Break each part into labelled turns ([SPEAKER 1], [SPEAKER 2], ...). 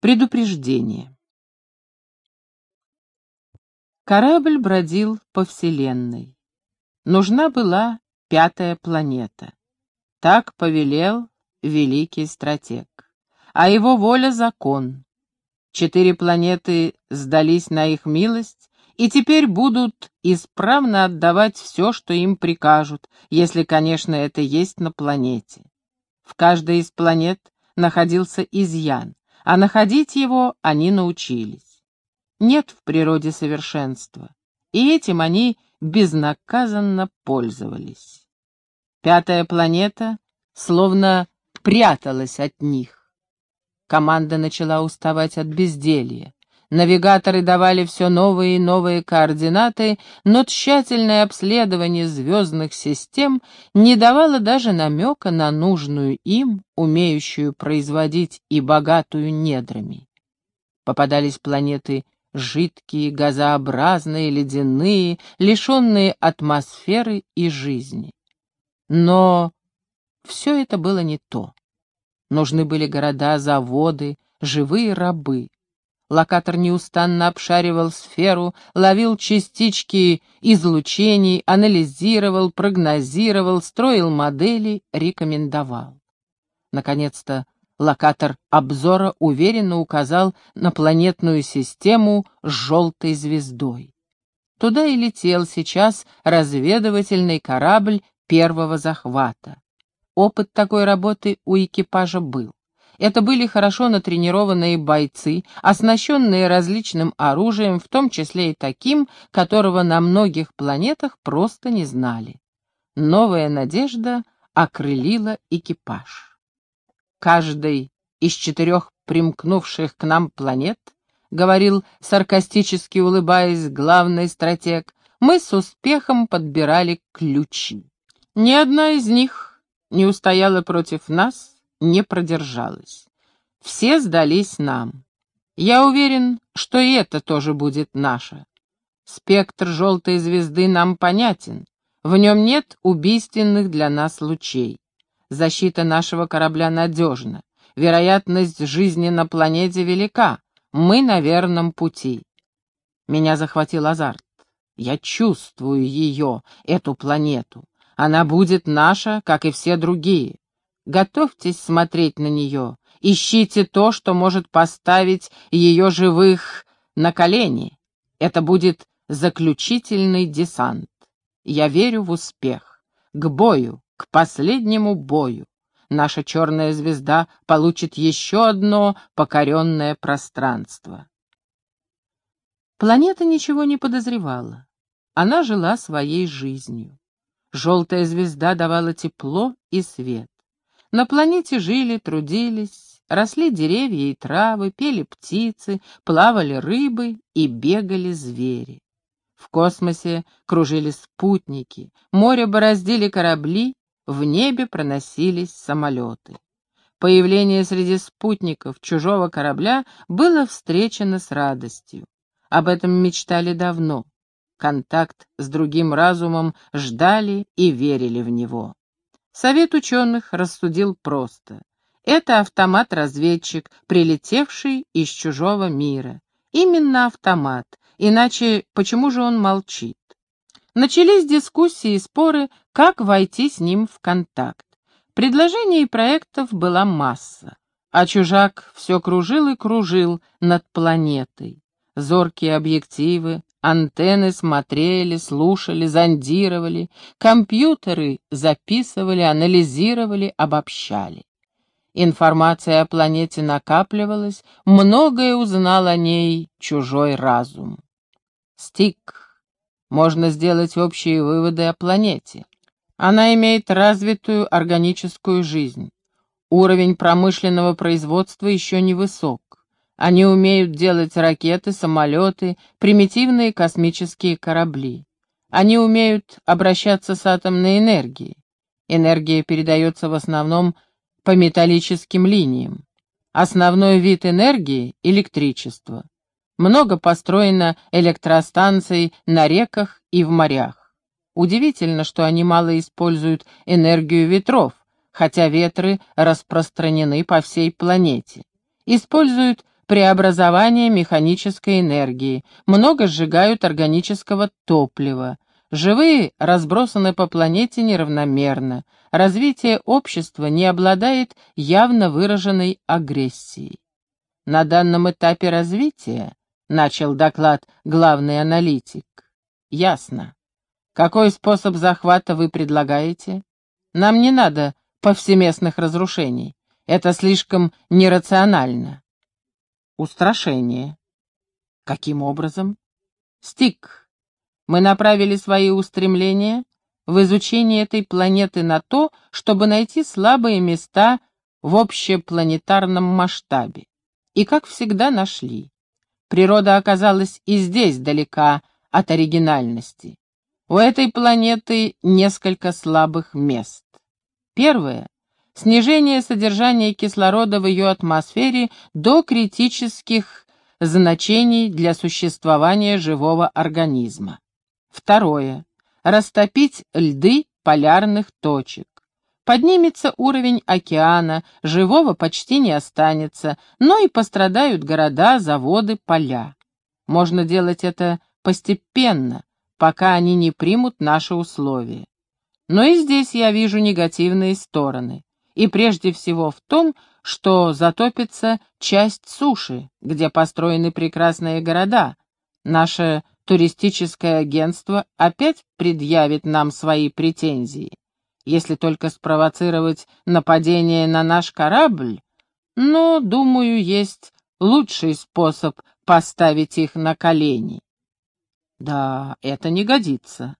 [SPEAKER 1] Предупреждение. Корабль бродил по Вселенной. Нужна была пятая планета. Так повелел великий стратег. А его воля — закон. Четыре планеты сдались на их милость и теперь будут исправно отдавать все, что им прикажут, если, конечно, это есть на планете. В каждой из планет находился изъян а находить его они научились. Нет в природе совершенства, и этим они безнаказанно пользовались. Пятая планета словно пряталась от них. Команда начала уставать от безделья. Навигаторы давали все новые и новые координаты, но тщательное обследование звездных систем не давало даже намека на нужную им, умеющую производить и богатую недрами. Попадались планеты жидкие, газообразные, ледяные, лишенные атмосферы и жизни. Но все это было не то. Нужны были города, заводы, живые рабы. Локатор неустанно обшаривал сферу, ловил частички излучений, анализировал, прогнозировал, строил модели, рекомендовал. Наконец-то локатор обзора уверенно указал на планетную систему с желтой звездой. Туда и летел сейчас разведывательный корабль первого захвата. Опыт такой работы у экипажа был. Это были хорошо натренированные бойцы, оснащенные различным оружием, в том числе и таким, которого на многих планетах просто не знали. Новая надежда окрылила экипаж. Каждый из четырех примкнувших к нам планет, говорил, саркастически улыбаясь, главный стратег, мы с успехом подбирали ключи. Ни одна из них не устояла против нас, не продержалась. Все сдались нам. Я уверен, что и это тоже будет наше. Спектр желтой звезды нам понятен. В нем нет убийственных для нас лучей. Защита нашего корабля надежна. Вероятность жизни на планете велика. Мы на верном пути. Меня захватил азарт. Я чувствую ее, эту планету. Она будет наша, как и все другие. Готовьтесь смотреть на нее, ищите то, что может поставить ее живых на колени. Это будет заключительный десант. Я верю в успех. К бою, к последнему бою. Наша черная звезда получит еще одно покоренное пространство. Планета ничего не подозревала. Она жила своей жизнью. Желтая звезда давала тепло и свет. На планете жили, трудились, росли деревья и травы, пели птицы, плавали рыбы и бегали звери. В космосе кружили спутники, море бороздили корабли, в небе проносились самолеты. Появление среди спутников чужого корабля было встречено с радостью. Об этом мечтали давно. Контакт с другим разумом ждали и верили в него. Совет ученых рассудил просто. Это автомат-разведчик, прилетевший из чужого мира. Именно автомат, иначе почему же он молчит? Начались дискуссии и споры, как войти с ним в контакт. Предложений и проектов была масса, а чужак все кружил и кружил над планетой. Зоркие объективы, Антенны смотрели, слушали, зондировали, компьютеры записывали, анализировали, обобщали. Информация о планете накапливалась, многое узнал о ней чужой разум. Стик. Можно сделать общие выводы о планете. Она имеет развитую органическую жизнь. Уровень промышленного производства еще не высок. Они умеют делать ракеты, самолеты, примитивные космические корабли. Они умеют обращаться с атомной энергией. Энергия передается в основном по металлическим линиям. Основной вид энергии — электричество. Много построено электростанций на реках и в морях. Удивительно, что они мало используют энергию ветров, хотя ветры распространены по всей планете. Используют преобразования механической энергии, много сжигают органического топлива. Живые разбросаны по планете неравномерно. Развитие общества не обладает явно выраженной агрессией. На данном этапе развития, начал доклад главный аналитик, ясно. Какой способ захвата вы предлагаете? Нам не надо повсеместных разрушений. Это слишком нерационально. Устрашение. Каким образом? Стик. Мы направили свои устремления в изучение этой планеты на то, чтобы найти слабые места в общепланетарном масштабе. И, как всегда, нашли. Природа оказалась и здесь далека от оригинальности. У этой планеты несколько слабых мест. Первое снижение содержания кислорода в ее атмосфере до критических значений для существования живого организма. Второе. Растопить льды полярных точек. Поднимется уровень океана, живого почти не останется, но и пострадают города, заводы, поля. Можно делать это постепенно, пока они не примут наши условия. Но и здесь я вижу негативные стороны и прежде всего в том, что затопится часть суши, где построены прекрасные города. Наше туристическое агентство опять предъявит нам свои претензии. Если только спровоцировать нападение на наш корабль, но, думаю, есть лучший способ поставить их на колени. Да, это не годится.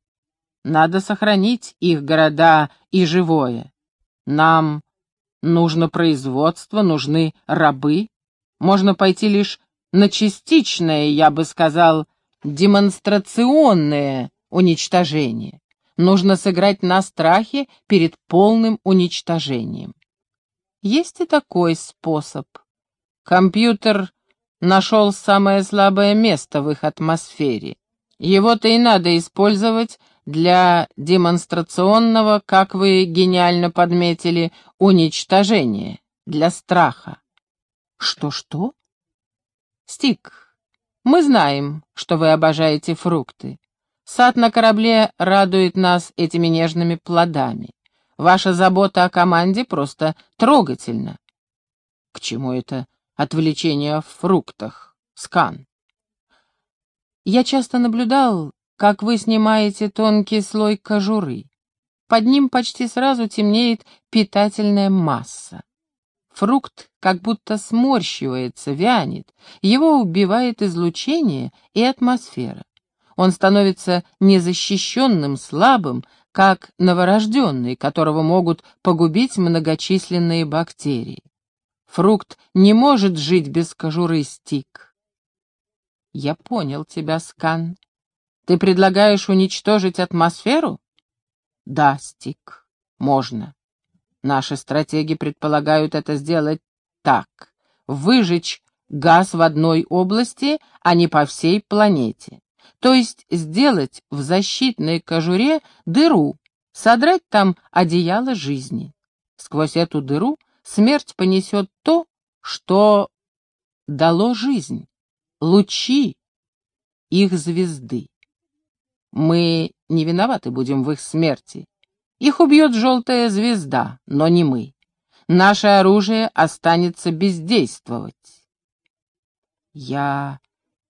[SPEAKER 1] Надо сохранить их города и живое. Нам Нужно производство, нужны рабы. Можно пойти лишь на частичное, я бы сказал, демонстрационное уничтожение. Нужно сыграть на страхе перед полным уничтожением. Есть и такой способ. Компьютер нашел самое слабое место в их атмосфере. Его-то и надо использовать для демонстрационного, как вы гениально подметили, уничтожения, для страха. Что-что? Стик, мы знаем, что вы обожаете фрукты. Сад на корабле радует нас этими нежными плодами. Ваша забота о команде просто трогательна. К чему это отвлечение в фруктах, Скан? Я часто наблюдал, как вы снимаете тонкий слой кожуры. Под ним почти сразу темнеет питательная масса. Фрукт как будто сморщивается, вянет, его убивает излучение и атмосфера. Он становится незащищенным, слабым, как новорожденный, которого могут погубить многочисленные бактерии. Фрукт не может жить без кожуры стик. Я понял тебя, Скан. Ты предлагаешь уничтожить атмосферу? Да, Стик, можно. Наши стратеги предполагают это сделать так. Выжечь газ в одной области, а не по всей планете. То есть сделать в защитной кожуре дыру, содрать там одеяло жизни. Сквозь эту дыру смерть понесет то, что дало жизнь, лучи их звезды. Мы не виноваты будем в их смерти. Их убьет желтая звезда, но не мы. Наше оружие останется бездействовать. Я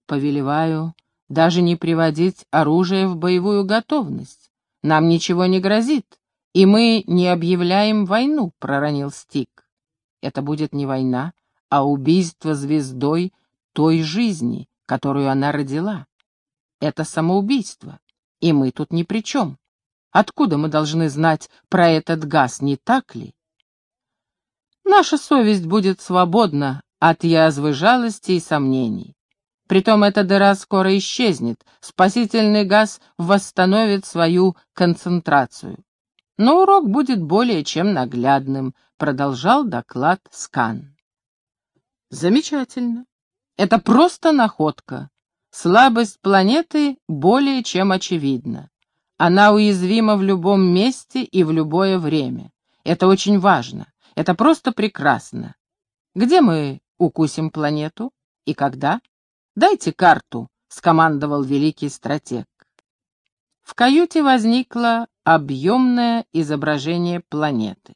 [SPEAKER 1] повелеваю даже не приводить оружие в боевую готовность. Нам ничего не грозит, и мы не объявляем войну, — проронил Стик. Это будет не война, а убийство звездой той жизни, которую она родила. Это самоубийство. И мы тут ни при чем. Откуда мы должны знать про этот газ, не так ли? Наша совесть будет свободна от язвы жалости и сомнений. Притом эта дыра скоро исчезнет, спасительный газ восстановит свою концентрацию. Но урок будет более чем наглядным, продолжал доклад Скан. Замечательно. Это просто находка. Слабость планеты более чем очевидна. Она уязвима в любом месте и в любое время. Это очень важно. Это просто прекрасно. Где мы укусим планету? и когда? Дайте карту, скомандовал великий стратег. В каюте возникло объемное изображение планеты.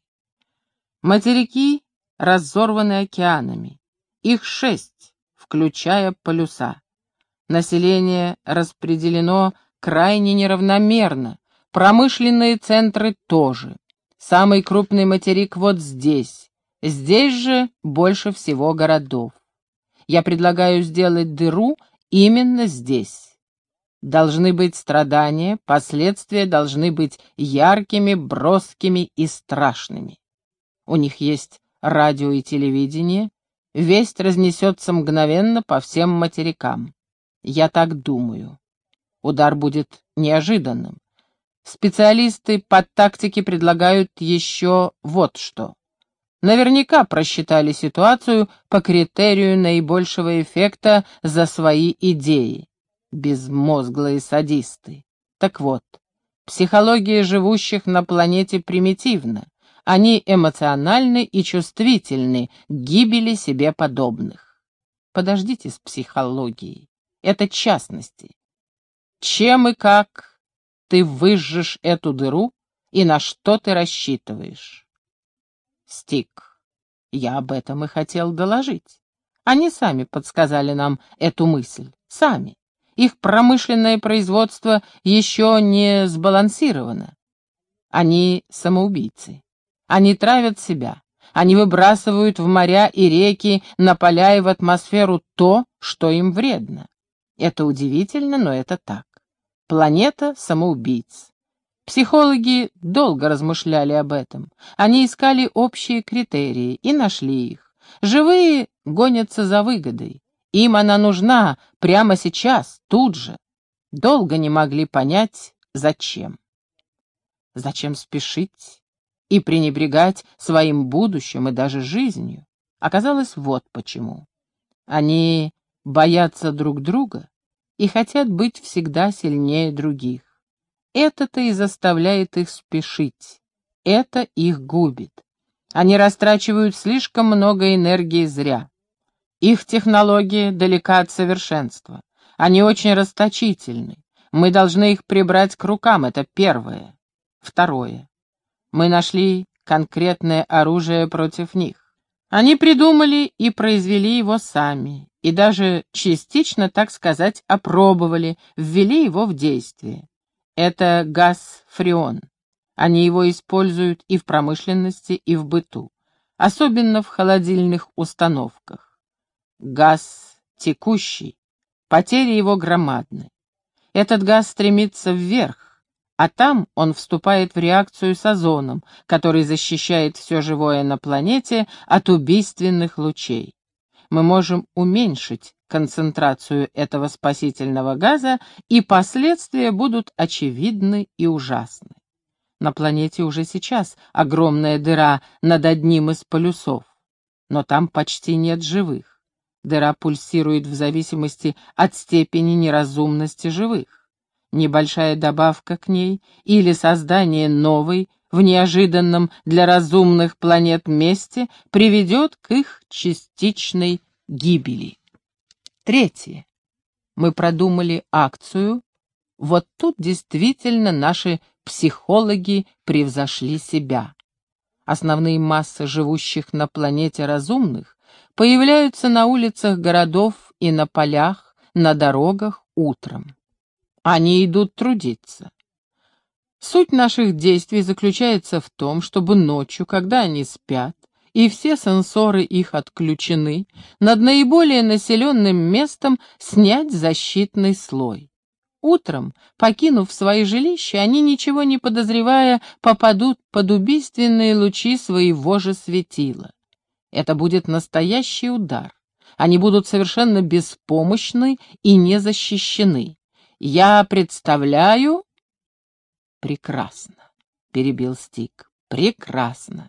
[SPEAKER 1] Материки разорваны океанами. Их шесть, включая полюса. Население распределено крайне неравномерно, промышленные центры тоже. Самый крупный материк вот здесь. Здесь же больше всего городов. Я предлагаю сделать дыру именно здесь. Должны быть страдания, последствия должны быть яркими, броскими и страшными. У них есть радио и телевидение, весть разнесется мгновенно по всем материкам. Я так думаю. Удар будет неожиданным. Специалисты по тактике предлагают еще вот что. Наверняка просчитали ситуацию по критерию наибольшего эффекта за свои идеи. Безмозглые садисты. Так вот, психология живущих на планете примитивна. Они эмоциональны и чувствительны к гибели себе подобных. Подождите с психологией. Это частности. Чем и как ты выжжешь эту дыру и на что ты рассчитываешь? Стик, я об этом и хотел доложить. Они сами подсказали нам эту мысль. Сами. Их промышленное производство еще не сбалансировано. Они самоубийцы. Они травят себя. Они выбрасывают в моря и реки, на поля и в атмосферу то, что им вредно. Это удивительно, но это так. Планета самоубийц. Психологи долго размышляли об этом. Они искали общие критерии и нашли их. Живые гонятся за выгодой. Им она нужна прямо сейчас, тут же. Долго не могли понять, зачем. Зачем спешить? и пренебрегать своим будущим и даже жизнью. Оказалось, вот почему. Они боятся друг друга и хотят быть всегда сильнее других. Это-то и заставляет их спешить. Это их губит. Они растрачивают слишком много энергии зря. Их технология далека от совершенства. Они очень расточительны. Мы должны их прибрать к рукам, это первое. Второе. Мы нашли конкретное оружие против них. Они придумали и произвели его сами, и даже частично, так сказать, опробовали, ввели его в действие. Это газ фреон. Они его используют и в промышленности, и в быту, особенно в холодильных установках. Газ текущий, потери его громадны. Этот газ стремится вверх, а там он вступает в реакцию с озоном, который защищает все живое на планете от убийственных лучей. Мы можем уменьшить концентрацию этого спасительного газа, и последствия будут очевидны и ужасны. На планете уже сейчас огромная дыра над одним из полюсов, но там почти нет живых. Дыра пульсирует в зависимости от степени неразумности живых небольшая добавка к ней или создание новой, в неожиданном для разумных планет месте приведет к их частичной гибели. Третье. Мы продумали акцию. Вот тут действительно наши психологи превзошли себя. Основные массы живущих на планете разумных появляются на улицах городов и на полях, на дорогах утром. Они идут трудиться. Суть наших действий заключается в том, чтобы ночью, когда они спят, и все сенсоры их отключены, над наиболее населенным местом снять защитный слой. Утром, покинув свои жилища, они, ничего не подозревая, попадут под убийственные лучи своего же светила. Это будет настоящий удар. Они будут совершенно беспомощны и не защищены. Я представляю...» «Прекрасно», — перебил Стик. «Прекрасно.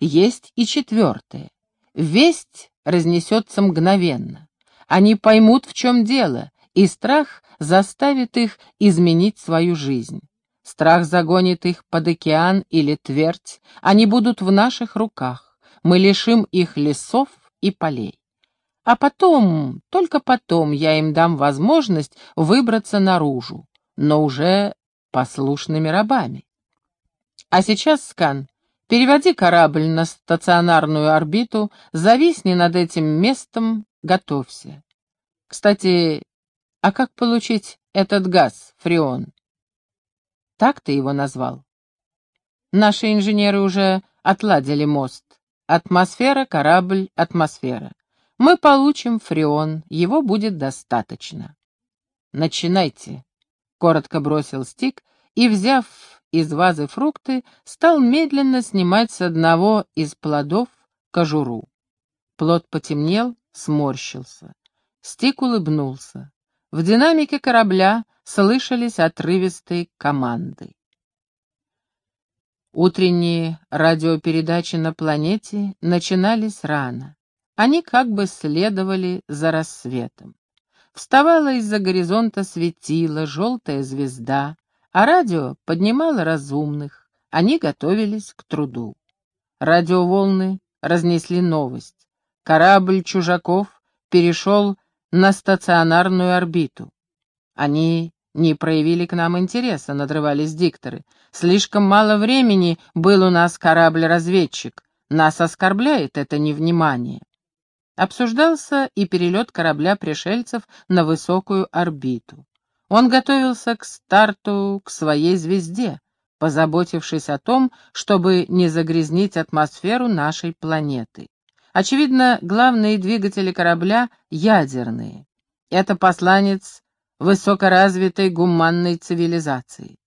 [SPEAKER 1] Есть и четвертое. Весть разнесется мгновенно. Они поймут, в чем дело, и страх заставит их изменить свою жизнь. Страх загонит их под океан или твердь. Они будут в наших руках. Мы лишим их лесов и полей. А потом, только потом я им дам возможность выбраться наружу, но уже послушными рабами. А сейчас, Скан, переводи корабль на стационарную орбиту, зависни над этим местом, готовься. Кстати, а как получить этот газ, фреон? Так ты его назвал? Наши инженеры уже отладили мост. Атмосфера, корабль, атмосфера. Мы получим фреон, его будет достаточно. Начинайте, — коротко бросил Стик и, взяв из вазы фрукты, стал медленно снимать с одного из плодов кожуру. Плод потемнел, сморщился. Стик улыбнулся. В динамике корабля слышались отрывистые команды. Утренние радиопередачи на планете начинались рано. Они как бы следовали за рассветом. Вставала из-за горизонта светила, желтая звезда, а радио поднимало разумных. Они готовились к труду. Радиоволны разнесли новость. Корабль чужаков перешел на стационарную орбиту. Они не проявили к нам интереса, надрывались дикторы. Слишком мало времени был у нас корабль-разведчик. Нас оскорбляет это невнимание. Обсуждался и перелет корабля пришельцев на высокую орбиту. Он готовился к старту к своей звезде, позаботившись о том, чтобы не загрязнить атмосферу нашей планеты. Очевидно, главные двигатели корабля ядерные. Это посланец высокоразвитой гуманной цивилизации.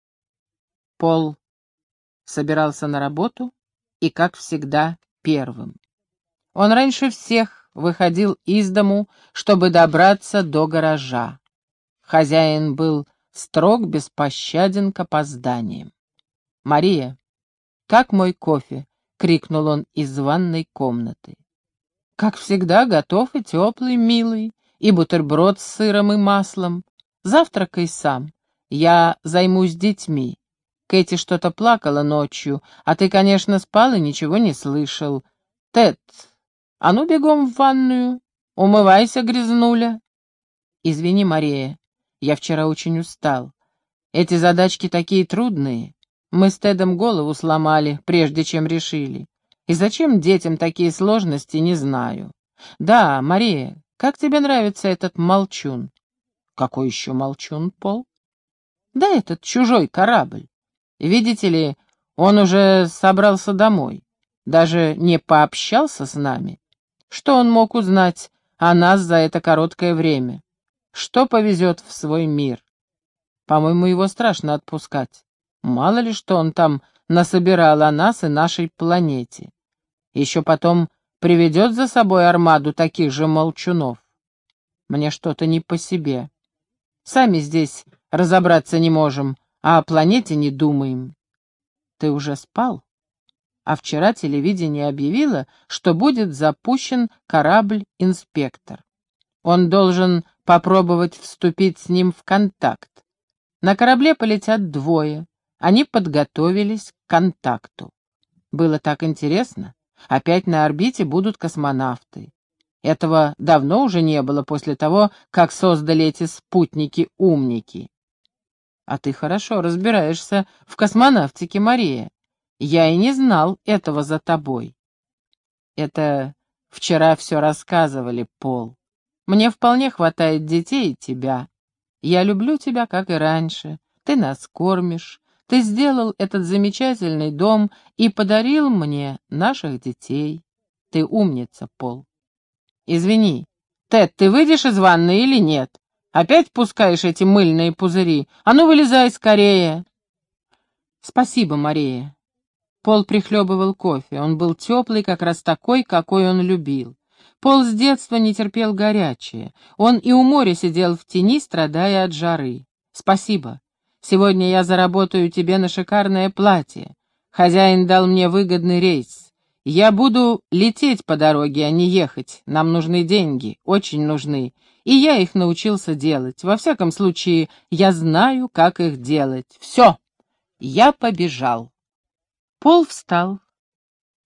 [SPEAKER 1] Пол собирался на работу и, как всегда, первым. Он раньше всех выходил из дому, чтобы добраться до гаража. Хозяин был строг, беспощаден к опозданиям. «Мария, как мой кофе?» — крикнул он из ванной комнаты. «Как всегда, готов и теплый, милый, и бутерброд с сыром и маслом. Завтракай сам. Я займусь детьми. Кэти что-то плакала ночью, а ты, конечно, спал и ничего не слышал. Тед, а ну бегом в ванную. Умывайся, грязнуля. Извини, Мария, я вчера очень устал. Эти задачки такие трудные. Мы с Тедом голову сломали, прежде чем решили. И зачем детям такие сложности, не знаю. Да, Мария, как тебе нравится этот молчун? Какой еще молчун, Пол? Да этот чужой корабль. Видите ли, он уже собрался домой. Даже не пообщался с нами. Что он мог узнать о нас за это короткое время? Что повезет в свой мир? По-моему, его страшно отпускать. Мало ли, что он там насобирал о нас и нашей планете. Еще потом приведет за собой армаду таких же молчунов. Мне что-то не по себе. Сами здесь разобраться не можем, а о планете не думаем. Ты уже спал? А вчера телевидение объявило, что будет запущен корабль-инспектор. Он должен попробовать вступить с ним в контакт. На корабле полетят двое. Они подготовились к контакту. Было так интересно. Опять на орбите будут космонавты. Этого давно уже не было после того, как создали эти спутники-умники. А ты хорошо разбираешься в космонавтике, Мария. Я и не знал этого за тобой. Это вчера все рассказывали, Пол. Мне вполне хватает детей и тебя. Я люблю тебя, как и раньше. Ты нас кормишь. Ты сделал этот замечательный дом и подарил мне наших детей. Ты умница, Пол. «Извини, Тед, ты выйдешь из ванны или нет? Опять пускаешь эти мыльные пузыри? А ну, вылезай скорее!» «Спасибо, Мария». Пол прихлебывал кофе. Он был теплый, как раз такой, какой он любил. Пол с детства не терпел горячее. Он и у моря сидел в тени, страдая от жары. «Спасибо. Сегодня я заработаю тебе на шикарное платье. Хозяин дал мне выгодный рейс. Я буду лететь по дороге, а не ехать. Нам нужны деньги, очень нужны. И я их научился делать. Во всяком случае, я знаю, как их делать. Все, я побежал. Пол встал,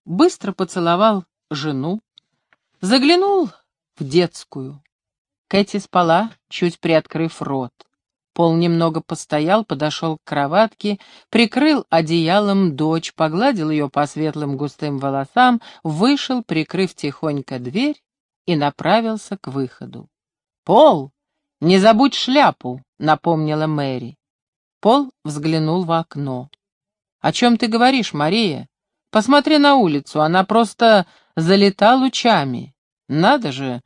[SPEAKER 1] быстро поцеловал жену, заглянул в детскую. Кэти спала, чуть приоткрыв рот. Пол немного постоял, подошел к кроватке, прикрыл одеялом дочь, погладил ее по светлым густым волосам, вышел, прикрыв тихонько дверь, и направился к выходу. «Пол, не забудь шляпу!» — напомнила Мэри. Пол взглянул в окно. «О чем ты говоришь, Мария? Посмотри на улицу, она просто залита лучами. Надо же,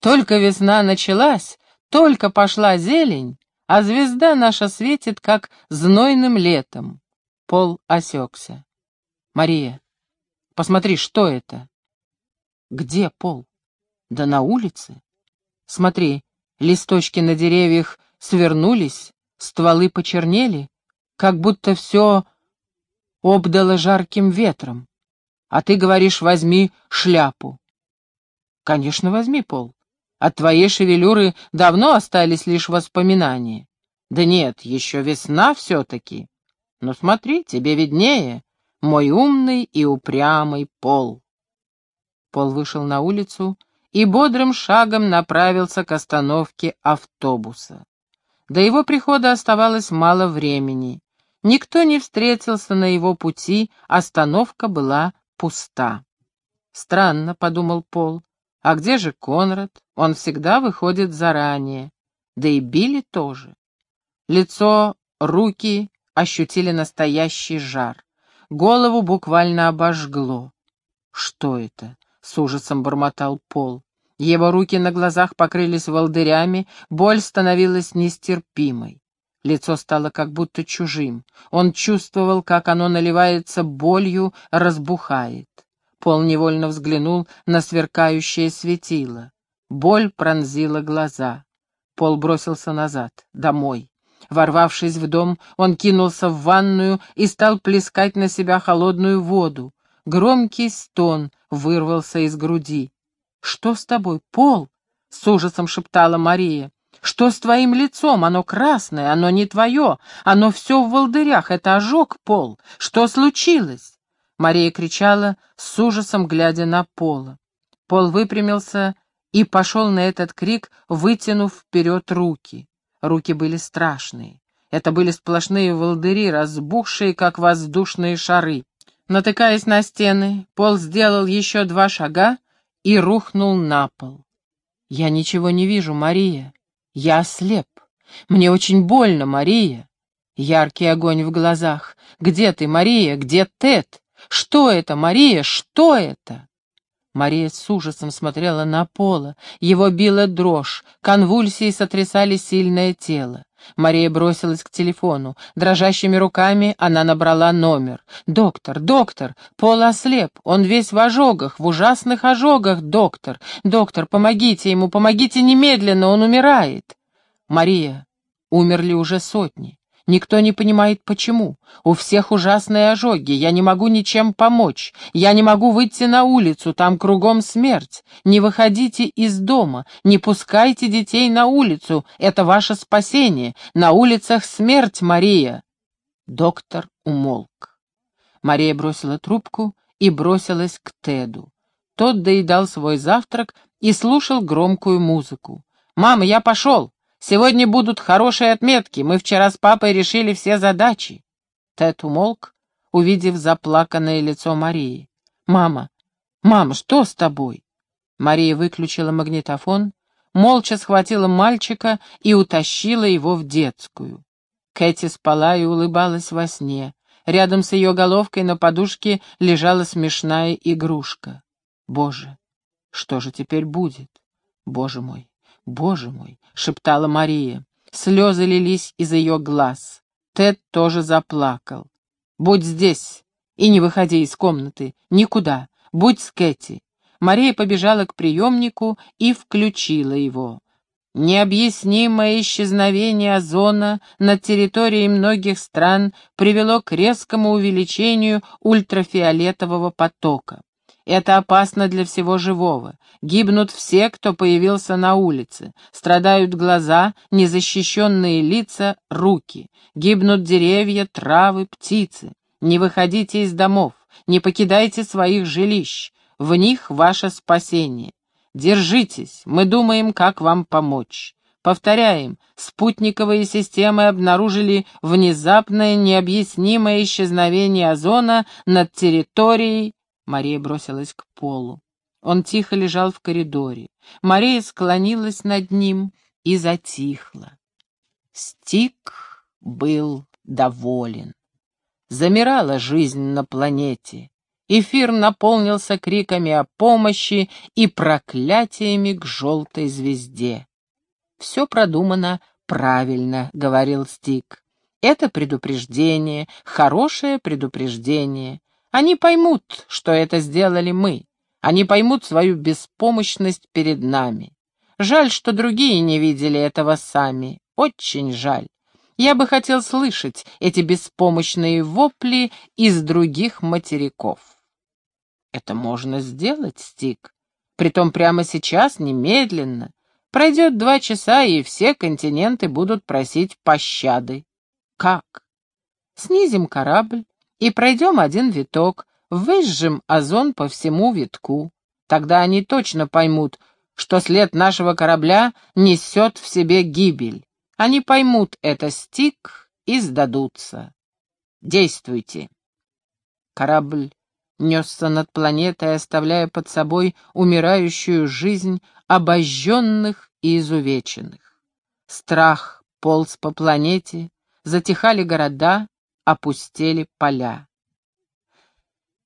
[SPEAKER 1] только весна началась, только пошла зелень, а звезда наша светит, как знойным летом. Пол осекся. «Мария, посмотри, что это?» «Где Пол?» «Да на улице. Смотри, листочки на деревьях свернулись, стволы почернели, как будто все обдало жарким ветром. А ты говоришь, возьми шляпу. Конечно, возьми, Пол. От твоей шевелюры давно остались лишь воспоминания. Да нет, еще весна все-таки. Но смотри, тебе виднее, мой умный и упрямый Пол. Пол вышел на улицу и бодрым шагом направился к остановке автобуса. До его прихода оставалось мало времени. Никто не встретился на его пути, остановка была пуста. «Странно», — подумал Пол, а где же Конрад? Он всегда выходит заранее. Да и Билли тоже. Лицо, руки ощутили настоящий жар. Голову буквально обожгло. Что это? С ужасом бормотал Пол. Его руки на глазах покрылись волдырями, боль становилась нестерпимой. Лицо стало как будто чужим. Он чувствовал, как оно наливается болью, разбухает. Пол невольно взглянул на сверкающее светило. Боль пронзила глаза. Пол бросился назад, домой. Ворвавшись в дом, он кинулся в ванную и стал плескать на себя холодную воду. Громкий стон вырвался из груди. «Что с тобой, Пол?» — с ужасом шептала Мария. «Что с твоим лицом? Оно красное, оно не твое, оно все в волдырях, это ожог, Пол. Что случилось?» Мария кричала, с ужасом глядя на Пола. Пол выпрямился и пошел на этот крик, вытянув вперед руки. Руки были страшные. Это были сплошные волдыри, разбухшие, как воздушные шары. Натыкаясь на стены, Пол сделал еще два шага и рухнул на пол. «Я ничего не вижу, Мария. Я ослеп. Мне очень больно, Мария». Яркий огонь в глазах. «Где ты, Мария? Где Тед?» Что это, Мария, что это?» Мария с ужасом смотрела на Пола. Его била дрожь, конвульсии сотрясали сильное тело. Мария бросилась к телефону. Дрожащими руками она набрала номер. «Доктор, доктор, Пол ослеп, он весь в ожогах, в ужасных ожогах, доктор. Доктор, помогите ему, помогите немедленно, он умирает». «Мария, умерли уже сотни. Никто не понимает, почему. У всех ужасные ожоги, я не могу ничем помочь. Я не могу выйти на улицу, там кругом смерть. Не выходите из дома, не пускайте детей на улицу, это ваше спасение. На улицах смерть, Мария. Доктор умолк. Мария бросила трубку и бросилась к Теду. Тот доедал свой завтрак и слушал громкую музыку. «Мама, я пошел! Сегодня будут хорошие отметки. Мы вчера с папой решили все задачи. Тед умолк, увидев заплаканное лицо Марии. «Мама! Мама, что с тобой?» Мария выключила магнитофон, молча схватила мальчика и утащила его в детскую. Кэти спала и улыбалась во сне. Рядом с ее головкой на подушке лежала смешная игрушка. Боже, что же теперь будет? Боже мой, «Боже мой!» — шептала Мария. Слезы лились из ее глаз. Тед тоже заплакал. «Будь здесь и не выходи из комнаты. Никуда. Будь с Кэти». Мария побежала к приемнику и включила его. Необъяснимое исчезновение озона над территорией многих стран привело к резкому увеличению ультрафиолетового потока. Это опасно для всего живого. Гибнут все, кто появился на улице. Страдают глаза, незащищенные лица, руки. Гибнут деревья, травы, птицы. Не выходите из домов, не покидайте своих жилищ. В них ваше спасение. Держитесь, мы думаем, как вам помочь. Повторяем, спутниковые системы обнаружили внезапное необъяснимое исчезновение озона над территорией... Мария бросилась к полу. Он тихо лежал в коридоре. Мария склонилась над ним и затихла. Стик был доволен. Замирала жизнь на планете. Эфир наполнился криками о помощи и проклятиями к желтой звезде. «Все продумано правильно», — говорил Стик. «Это предупреждение, хорошее предупреждение. Они поймут, что это сделали мы. Они поймут свою беспомощность перед нами. Жаль, что другие не видели этого сами. Очень жаль. Я бы хотел слышать эти беспомощные вопли из других материков. Это можно сделать, Стик. Притом прямо сейчас, немедленно. Пройдет два часа, и все континенты будут просить пощады. Как? Снизим корабль и пройдем один виток, выжжем озон по всему витку. Тогда они точно поймут, что след нашего корабля несет в себе гибель. Они поймут это стик и сдадутся. Действуйте. Корабль несся над планетой, оставляя под собой умирающую жизнь обожженных и изувеченных. Страх полз по планете, затихали города, опустели поля.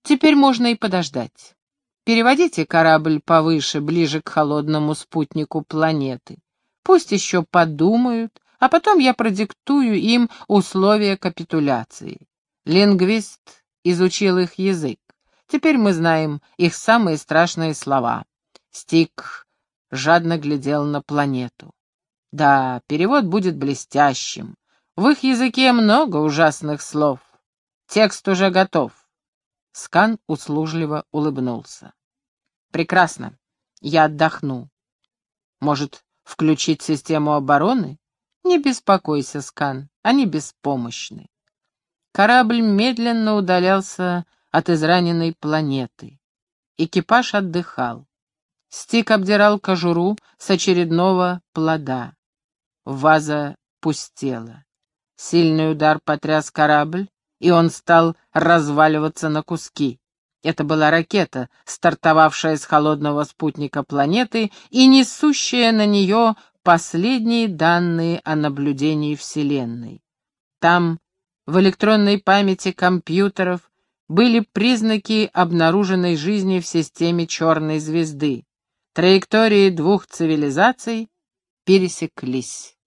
[SPEAKER 1] Теперь можно и подождать. Переводите корабль повыше, ближе к холодному спутнику планеты. Пусть еще подумают, а потом я продиктую им условия капитуляции. Лингвист изучил их язык. Теперь мы знаем их самые страшные слова. Стик жадно глядел на планету. Да, перевод будет блестящим. В их языке много ужасных слов. Текст уже готов. Скан услужливо улыбнулся. Прекрасно. Я отдохну. Может, включить систему обороны? Не беспокойся, Скан, они беспомощны. Корабль медленно удалялся от израненной планеты. Экипаж отдыхал. Стик обдирал кожуру с очередного плода. Ваза пустела. Сильный удар потряс корабль, и он стал разваливаться на куски. Это была ракета, стартовавшая с холодного спутника планеты и несущая на нее последние данные о наблюдении Вселенной. Там, в электронной памяти компьютеров, были признаки обнаруженной жизни в системе черной звезды. Траектории двух цивилизаций пересеклись.